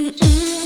Mm-mm.